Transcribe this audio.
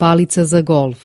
palica za golf.